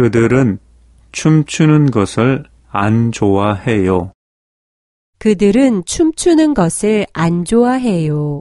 그들은 춤추는 것을 안 좋아해요. 그들은 춤추는 것을 안 좋아해요.